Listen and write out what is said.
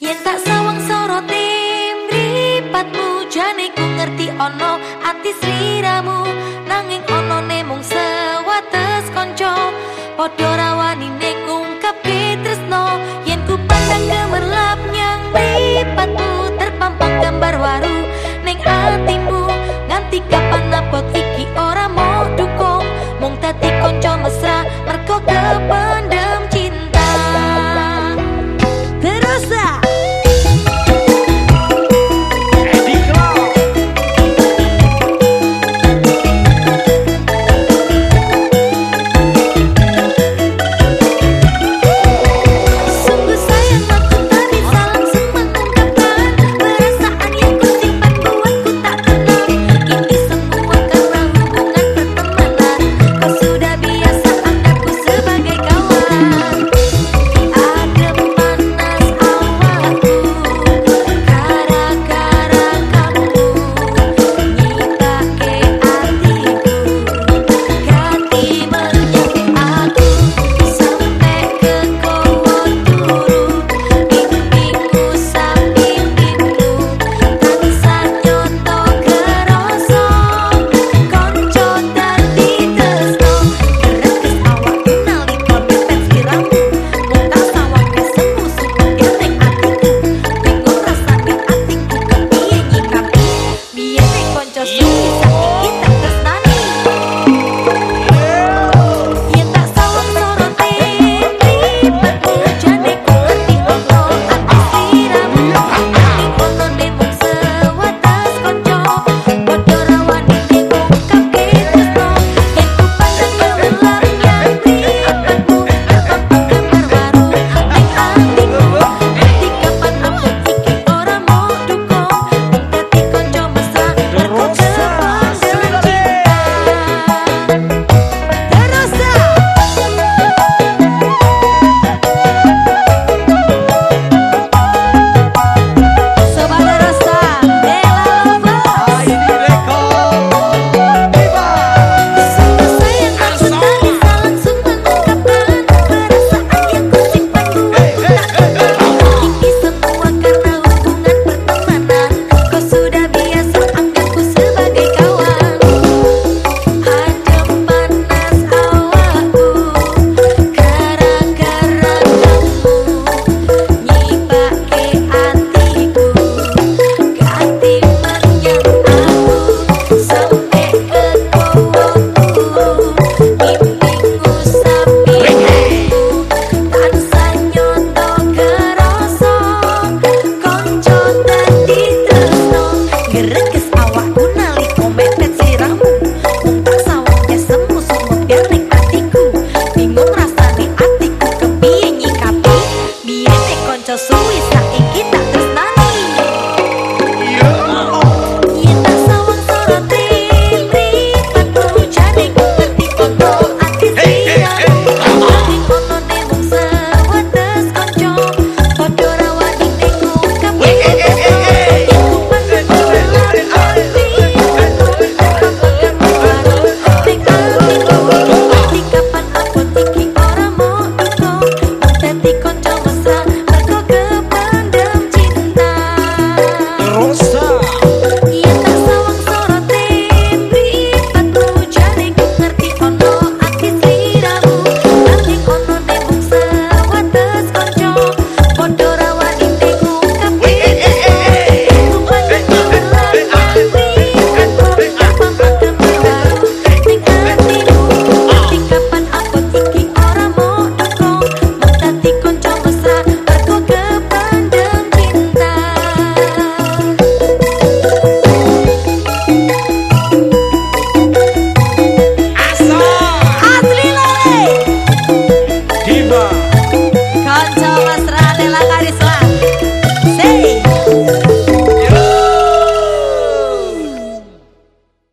Yen tak sawang sorot mripatmu jane ku ngerti